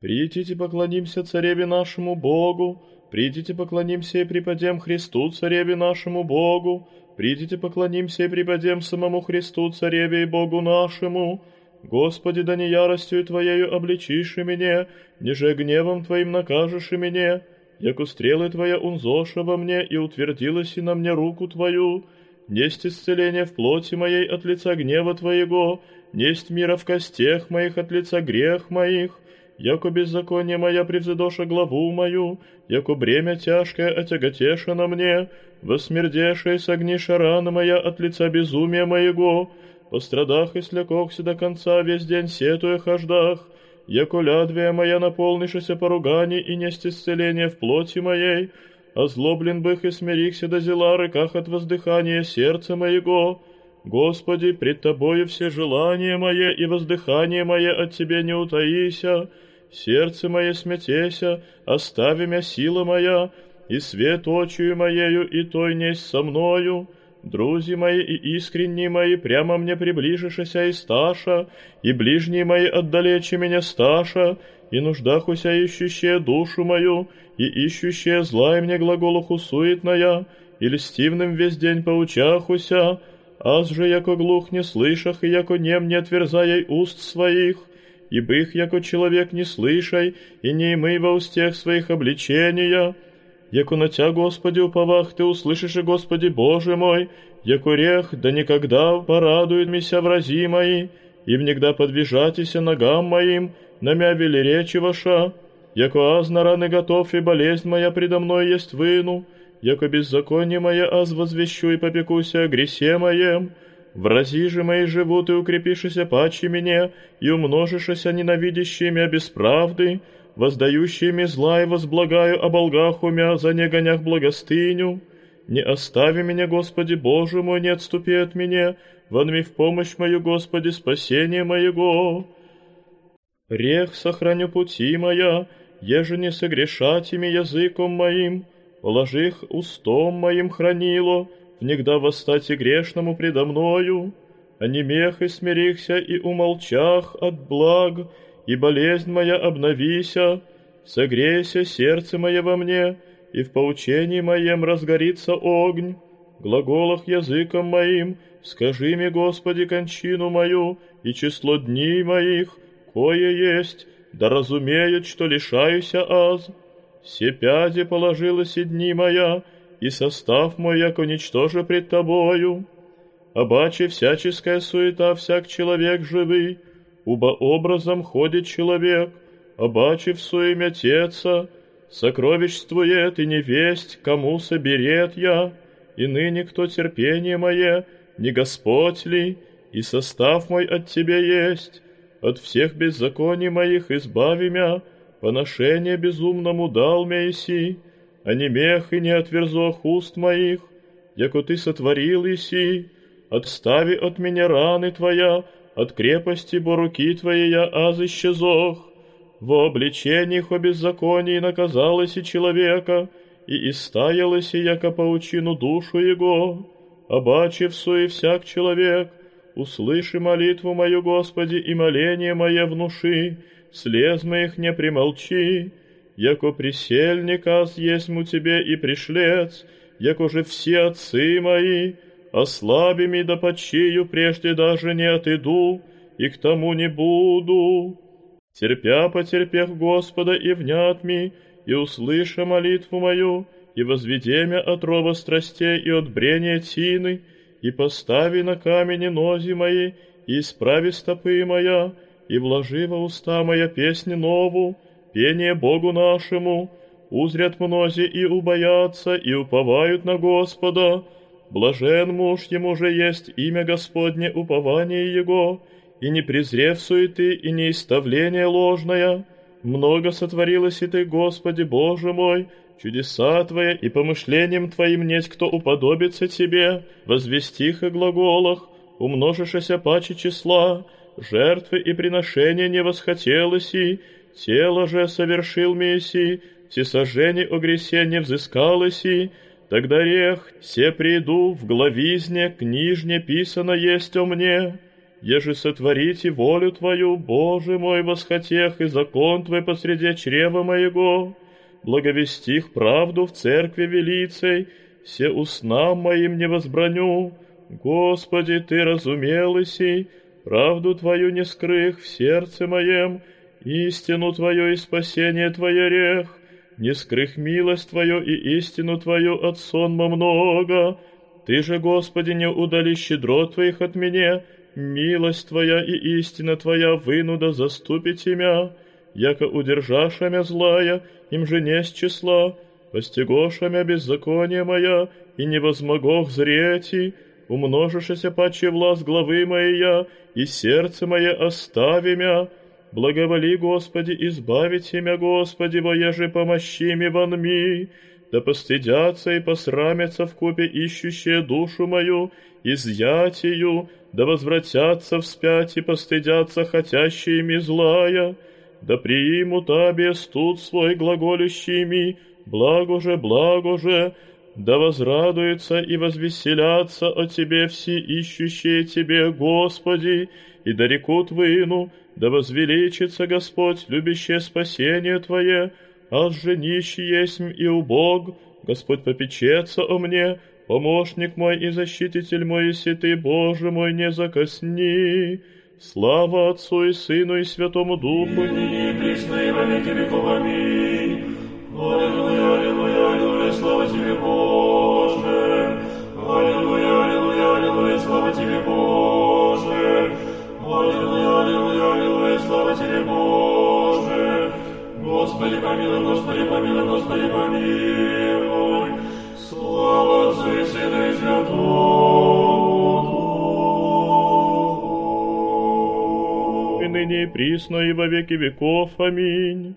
Придите поклонимся цареве нашему Богу, придите поклонимся и припадем Христу, цареве нашему Богу, придите поклонимся и припадем самому Христу, цареве и Богу нашему. Господи, да не яростью Твоею обличишь и меня, ниже гневом Твоим накажешь и меня, яко стрелы Твоя унзоша во мне и утвердилась и на мне руку Твою, несть исцеление в плоти моей от лица гнева Твоего, несть мира в костях моих от лица грех моих, яко беззаконие моя превзидоша главу мою, яко бремя тяжкое отяготеша на мне, восмердешая с огниша рана моя от лица безумия моего, пострадах и слякохся до конца весь день сетуя хождах, яко лядвия моя наполнишася поруганий и несть исцеление в плоти моей, озлоблен бых и смирихся до зела рыках от воздыхания сердца моего. Господи, пред Тобою все желания мои и воздыхание мое от Тебе не утаися, сердце мое смятеся, остави мя сила моя, и свет очию моею, и той несть со мною. Друзі мои и искренние мои прямо мне приближишися и сташа, и ближние мои отдалече меня сташа, и нуждахуся ищущая душу мою, и ищущая злая мне глаголуху суетная, и льстивным весь день поучахуся, аз же яко глух не слышах, и яко нем не отверзая уст своих, и их яко человек не слышай, и не имей во устех своих обличения, яко на Тя, Господи, уповах, Ты услышишь, и Господи Боже мой, яко рех, да никогда порадует мися врази мои, и внегда подвижатися ногам моим, намя вели речи ваша, яко аз на раны готов, и болезнь моя предо мной есть выну, яко беззаконие мое аз возвещу и попекуся о гресе моем, Врази же мои живут и укрепишися паче мне, и умножишися ненавидящие меня без правды, воздающими зла и возблагаю о болгах умя за негонях благостыню. Не остави меня, Господи Боже мой, не отступи от меня, вонми в помощь мою, Господи, спасение моего. Рех сохраню пути моя, еже не согрешать ими языком моим, положи их устом моим хранило, внегда восстать и грешному предо мною, а не мех и смирихся и умолчах от благ, и болезнь моя обновися, согрейся сердце мое во мне, и в поучении моем разгорится огонь, глаголах языком моим, скажи мне, Господи, кончину мою и число дней моих, кое есть, да разумеют, что лишаюся аз. Все пяди положилась и дни моя, и состав мой, яко ничтоже пред тобою. Обаче всяческая суета всяк человек живый, уба образом ходит человек, обаче в суеме теца, сокровищствует и невесть, кому соберет я, и ныне кто терпение мое, не Господь ли, и состав мой от Тебя есть, от всех беззаконий моих избави мя, поношение безумному дал Месси, а не мех и не отверзох уст моих, яко ты сотворил иси, отстави от меня раны твоя, от крепости бо руки твоей я аз исчезох. Во обличениях о беззаконии наказалось и человека, и истаялось и яко паучину душу его. Обаче суе всяк человек, услыши молитву мою, Господи, и моление мое внуши, слез моих не примолчи, яко присельник аз есть у тебе и пришлец, яко же все отцы мои, ослабими да почию прежде даже не отойду, и к тому не буду. Терпя потерпев Господа и внят ми, и услыша молитву мою, и возведемя от рова страстей и от брения тины, и постави на камени нози мои, и исправи стопы моя, и вложи во уста моя песни нову, пение Богу нашему, узрят мнози и убоятся, и уповают на Господа. Блажен муж, ему же есть имя Господне, упование Его, и не презрев суеты, и не иставление ложное. Много сотворилось и Ты, Господи Боже мой, чудеса Твои, и помышлением Твоим нет кто уподобится Тебе, возвестих и глаголах, умножишься паче числа, жертвы и приношения не восхотелось и, тело же совершил Мессий, всесожжение о гресе не взыскалось и, тогда рех, все приду в главизне, книжне писано есть о мне, еже сотворите волю Твою, Боже мой, восхотех, и закон Твой посреди чрева моего, благовестих правду в церкви велицей, все уснам моим не возбраню. Господи, Ты разумел сей, правду Твою не скрых в сердце моем, истину Твою и спасение Твое рех, не скрых милость Твою и истину Твою от сонма много. Ты же, Господи, не удали щедро Твоих от меня, милость Твоя и истина Твоя вынуда заступить имя, яко удержаша мя злая, им же не с числа, постигоша беззаконие моя, и не возмогох зрети, умножишься паче власть главы моя, и сердце мое остави мя, Благоволи, Господи, избавить имя Господи, во еже помощи ми ванми, да постыдятся и посрамятся в купе ищущие душу мою, изъять ее, да возвратятся вспять и постыдятся хотящие ми злая, да приимут абе студ свой глаголющими, благо же, благо же, да возрадуются и возвеселятся о Тебе все ищущие Тебе, Господи, и да рекут да возвеличится Господь, любящее спасение Твое, аж же нищий есть и убог, Господь попечется о мне, помощник мой и защититель мой, если Ты, Боже мой, не закосни. Слава Отцу и Сыну и Святому Духу, ныне и присно и во веки веков. Аминь. Аллилуйя, аллилуйя, аллилуйя, слава Тебе, Боже. Аллилуйя, аллилуйя, аллилуйя, слава Тебе. Аллилуйя, аллилуйя, аллилуйя, слава Тебе, Боже. Господи, помилуй, Господи, помилуй, Господи, помилуй. Слава Отцу и Сыну и Святому и ныне и присно и во веки веков. Аминь.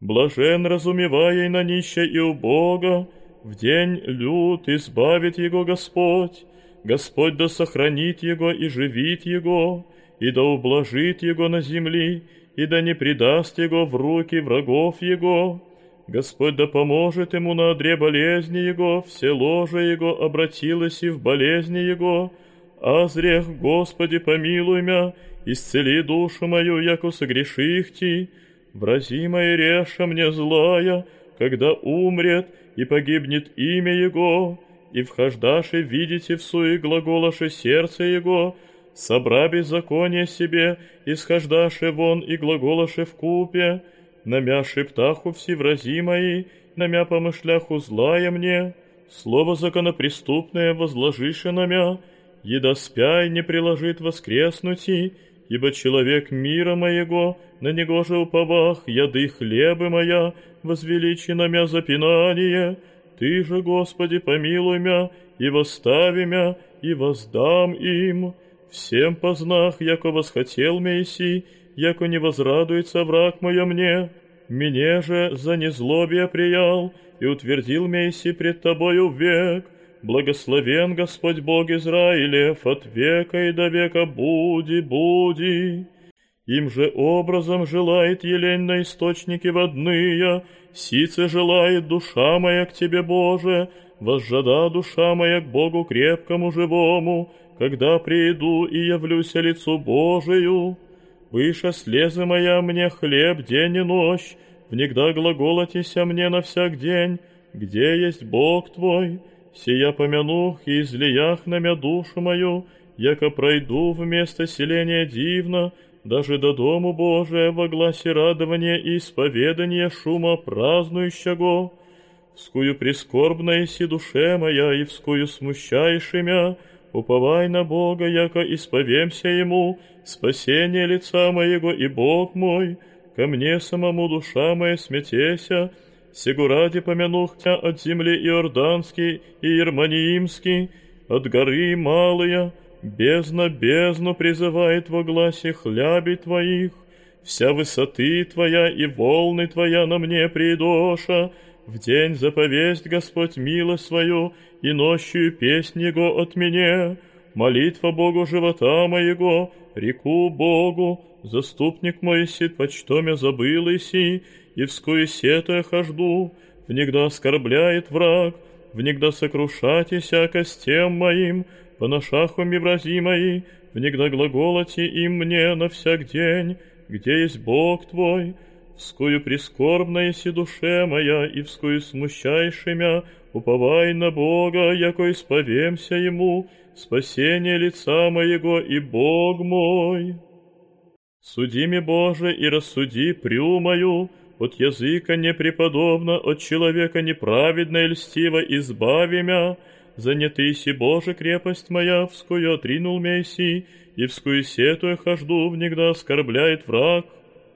Блажен разумевая на нище и у Бога, в день люд избавит его Господь, Господь да сохранит его и живит его, и да ублажит его на земли, и да не предаст его в руки врагов его. Господь да поможет ему на одре болезни его, все ложе его обратилось и в болезни его. Азрех, Господи, помилуй мя, исцели душу мою, яко согреших ти, Вразимая реша мне злая, когда умрет и погибнет имя Его, и вхождаше видите в суе глаголаше сердце Его, собра беззаконие себе, исхождаше вон и глаголаше в купе, намя шептаху всевразимой, намя помышляху злая мне, слово законопреступное возложише намя, еда спяй не приложит воскреснути, ибо человек мира моего, на него же уповах, яды хлебы моя, возвеличи на мя запинание, Ты же, Господи, помилуй мя, и восстави мя, и воздам им. Всем познах, яко восхотел Месси, яко не возрадуется враг моя мне. Мне же за незлобие приял, и утвердил Месси пред тобою век. Благословен Господь Бог Израилев от века и до века буди, буди. Им же образом желает елень на источники водные, сице желает душа моя к Тебе, Боже, возжада душа моя к Богу крепкому живому, когда приду и явлюсь лицу Божию. Выше слезы моя мне хлеб день и ночь, внегда глаголотися мне на всяк день, где есть Бог Твой, сия помянух и излиях на мя душу мою, яко пройду вместо селения дивно, даже до дому Божия во гласе радования и исповедания шума празднующего, вскую прискорбная си душе моя и вскую смущаешь мя, уповай на Бога, яко исповемся Ему, спасение лица моего и Бог мой, ко мне самому душа моя сметеся, Сего ради помянух тебя от земли Иорданский и Ерманиимский, от горы малые, бездна бездну призывает во гласе хляби твоих, вся высоты твоя и волны твоя на мне придоша, в день заповесть Господь милость свою, и ночью песнь Его от меня, молитва Богу живота моего, реку Богу, заступник мой сид, почтоме забыл иси, и вское сетуя хожду, внегда оскорбляет враг, внегда сокрушатися костем моим, по нашаху миврази мои, внегда глаголоти им мне на всяк день, где есть Бог Твой, вскую прискорбная си душе моя, и вскую смущайши мя, уповай на Бога, яко исповемся Ему, спасение лица моего и Бог мой. Суди ми, Боже, и рассуди прю мою, от языка непреподобно, от человека неправедно и льстиво избави мя, занятый си, Боже, крепость моя, вскую отринул мейси, и вскую сетуя хожду, внегда оскорбляет враг.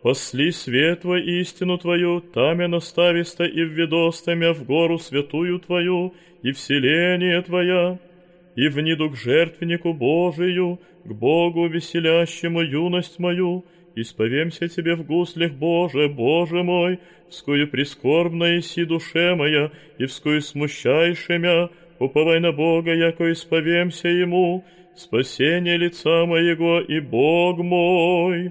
Посли свет во истину Твою, тамя настависта и введостамя в гору святую Твою, и вселение Твоя, и вниду к жертвеннику Божию, к Богу веселящему юность мою, исповемся Тебе в гуслях, Боже, Боже мой, вскую прискорбная си душе моя, и вскую смущайше уповай на Бога, яко исповемся Ему, спасение лица моего и Бог мой».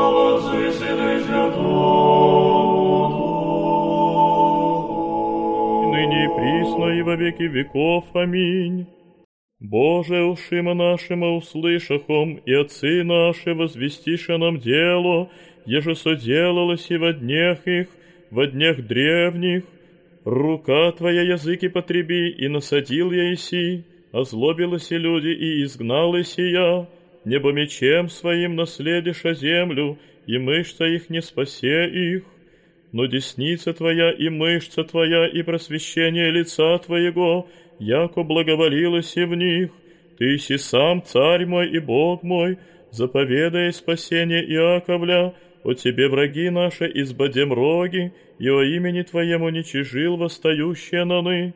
во веки веков. Аминь. Боже, ушима нашима услышахом, и отцы наши возвестиша нам дело, еже соделалось и во днях их, во днях древних. Рука Твоя языки потреби, и насадил я иси, озлобилась и люди, и изгналась и я. Небо мечем своим наследиша землю, и мышца их не спасе их но десница Твоя и мышца Твоя и просвещение лица Твоего, яко благоволилось и в них. Ты си сам, Царь мой и Бог мой, заповедая спасение Иаковля, о Тебе враги наши избадем роги, и о имени Твоему ничижил восстающие наны.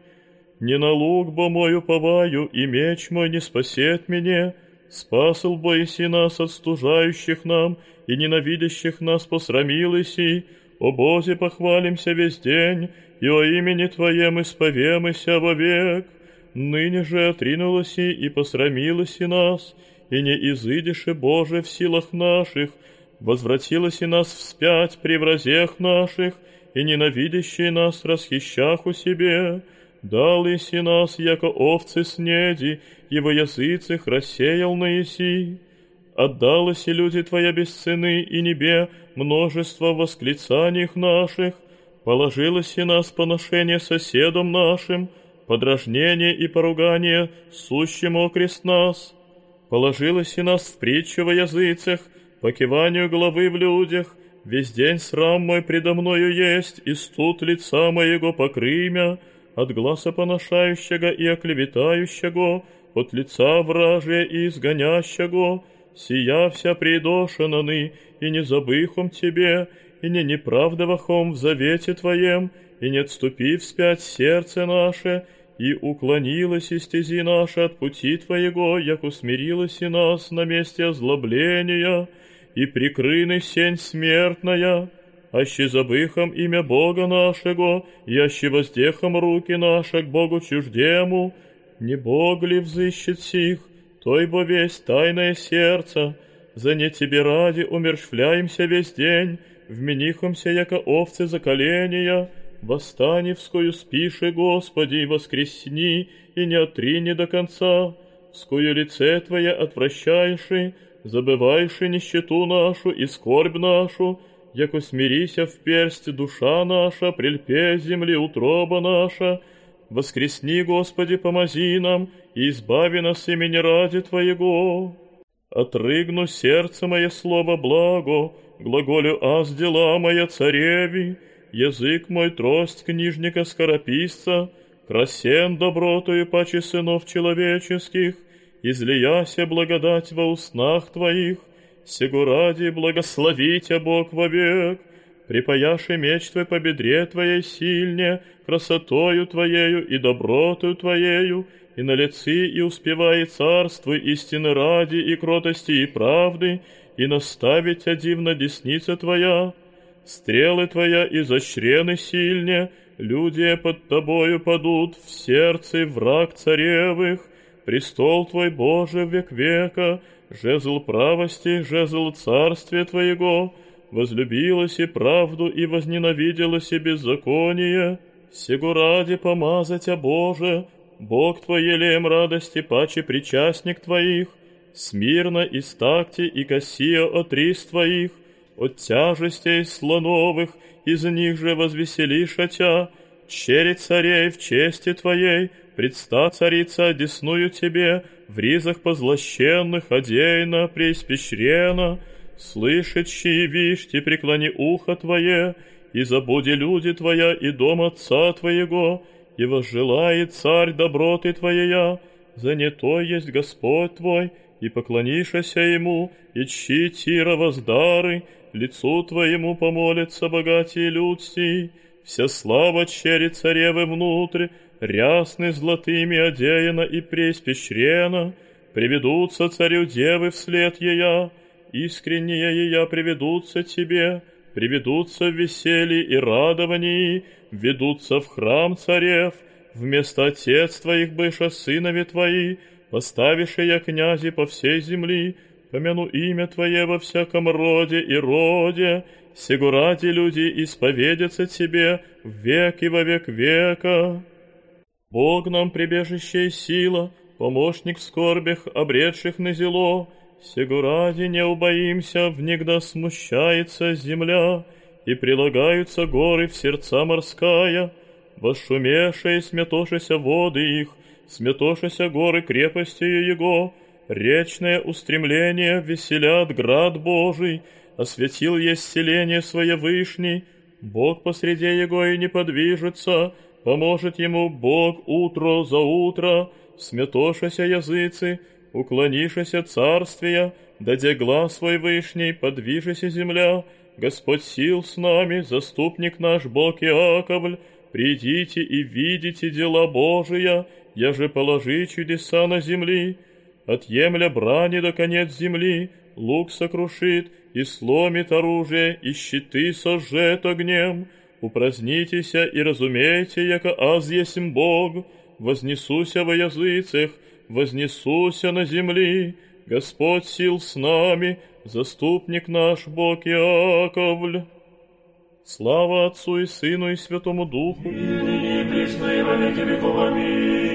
Не на лук бо мой уповаю, и меч мой не спасет меня, спасл бо иси нас от стужающих нам, и ненавидящих нас посрамил иси, о Бозе похвалимся весь день, и о имени Твоем исповемыся вовек. Ныне же отринулась и, и посрамилась и нас, и не изыдешь и Боже в силах наших, возвратилась и нас вспять при вразех наших, и ненавидящий нас расхищах у себе, дал иси нас, яко овцы снеди, во языцах рассеял на иси. Отдалось и люди Твоя без цены, и небе множество восклицаний наших, положилось и нас поношение соседом нашим, подражнение и поругание сущему окрест нас, положилось и нас в притчу во языцах, по киванию головы в людях, весь день срам мой предо мною есть, и студ лица моего покрымя, от глаза поношающего и оклеветающего, от лица вражия и изгонящего, сия вся придошенаны, и не забыхом тебе, и не неправдовахом в завете твоем, и не отступив вспять сердце наше, и уклонилась из стези наша от пути твоего, як усмирилась и нас на месте озлобления, и прикрыны сень смертная, аще забыхом имя Бога нашего, и аще воздехом руки наши к Богу чуждему, не Бог ли взыщет сих, той бо весь тайное сердце, за не тебе ради умершвляемся весь день, вменихомся, яко овцы за коления, восстаневскую спиши, Господи, воскресни, и не отрини до конца, скую лице Твое отвращаеши, забываеши нищету нашу и скорбь нашу, яко смирися в персть душа наша, прельпе земли утроба наша, Воскресни, Господи, помози нам, и избави нас имени ради Твоего. Отрыгну сердце мое слово благо, глаголю аз дела моя цареви, язык мой трость книжника скорописца, красен добротою паче сынов человеческих, излияся благодать во уснах Твоих, сего ради благословите Бог вовек, припаяши меч Твой по бедре Твоей сильне, красотою Твоею и добротою Твоею, и на лице и успевай царство истины ради и кротости и правды, и наставить одивна десница Твоя. стрелы Твоя изощрены сильне, люди под Тобою падут, в сердце враг царевых, престол Твой, Боже, век века, жезл правости, жезл царствия Твоего, возлюбилась и правду и возненавиделась и беззаконие, сего ради помазать, а Боже, Бог Твой елеем радости, паче причастник Твоих, смирно и стакти и косия от рис Твоих, от тяжестей слоновых, из них же возвеселишь отя, чере царей в чести Твоей, предста царица одесную Тебе, в ризах позлощенных, одейно, преиспещрена, слышащи и вишьте, преклони ухо Твое, и забуди люди Твоя и дом Отца Твоего, и возжелает царь доброты Твоя, занятой есть Господь Твой, и поклонишься Ему, и чьи тира лицу Твоему помолится богатей людсий, вся слава чери царевы внутрь, рясны золотыми одеяна и преспещрена, приведутся царю девы вслед ея, искренние ея приведутся тебе, приведутся в веселье и радовании, ведутся в храм царев, вместо отец твоих быша сынови твои, поставишь я князи по всей земли, помяну имя Твое во всяком роде и роде, сего люди исповедятся Тебе в век и во век века. Бог нам прибежище и сила, помощник в скорбях, обретших на зело, сего ради не убоимся, внегда смущается земля, и прилагаются горы в сердца морская, восшумевшие сметошися воды их, сметошися горы крепостью его, речное устремление веселят град Божий, осветил есть селение свое вышний, Бог посреди его и не подвижется, поможет ему Бог утро за утро, сметошася языцы, уклонишися царствия, даде глаз свой вышний, подвижися земля, Господь сил с нами, заступник наш Бог Иаковль, придите и видите дела Божия, я же положи чудеса на земли, отъемля брани до конец земли, лук сокрушит, и сломит оружие, и щиты сожжет огнем. Упразднитеся и разумейте, яко аз есмь Бог, вознесуся во языцах, вознесуся на земли, Господь сил с нами, заступник наш Бог Яковль. Слава Отцу и Сыну и Святому Духу. И ныне и присно и во веки веков. Аминь.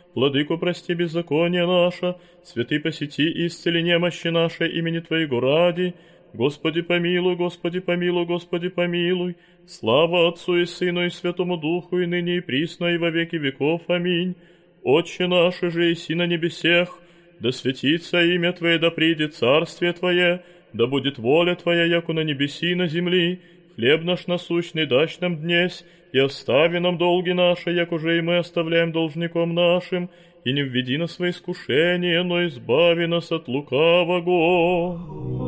Владыку, прости беззаконие наше. Святый, посети и исцели немощи наши имени Твоего ради. Господи помилуй, Господи помилуй, Господи помилуй. Слава Отцу и Сыну и Святому Духу, и ныне и присно, и во веки веков. Аминь. Отче наш же и на небесех, да светится имя Твое, да придет царствие Твое, да будет воля Твоя, яку на небеси и на земли. Хлеб наш насущный дашь нам днесь, и остави нам долги наши, як уже и мы оставляем должником нашим, и не введи нас во искушение, но избави нас от лукавого.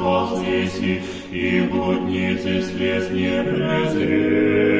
вознеси, и блудницы слез не презрей.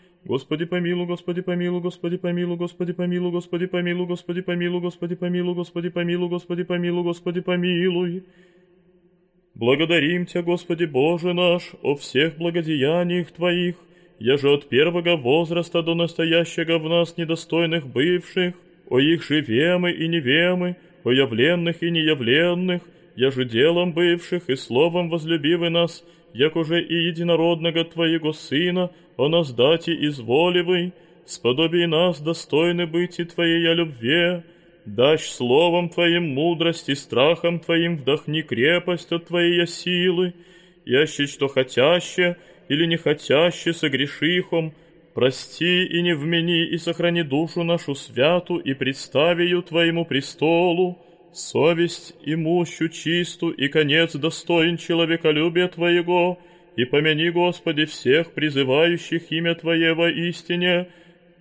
Господи помилуй, Господи помилуй, Господи помилуй, Господи помилуй, Господи помилуй, Господи помилуй, Господи помилуй, Господи помилуй, Господи помилуй, Господи помилуй. Благодарим Тебя, Господи Боже наш, о всех благодеяниях Твоих, я же от первого возраста до настоящего в нас недостойных бывших, о их живемы и невемы, о явленных и неявленных, я же делом бывших и словом возлюбивы нас, як уже и единородного Твоего Сына, о нас дати изволивый, сподобий нас достойны быть и Твоей любви, дашь словом Твоим мудрость страхом Твоим вдохни крепость от Твоей силы, яще что хотяще или не хотяще согрешихом, прости и не вмени и сохрани душу нашу святу и представи ее Твоему престолу, совесть имущу чисту и конец достоин человеколюбия Твоего, и помяни, Господи, всех призывающих имя Твое во истине,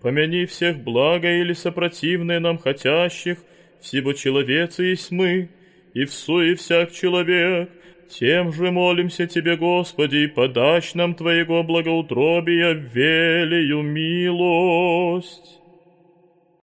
помяни всех благо или сопротивные нам хотящих, всего человеца есть мы, и в суе всяк человек, тем же молимся Тебе, Господи, и подашь нам Твоего благоутробия велию милость.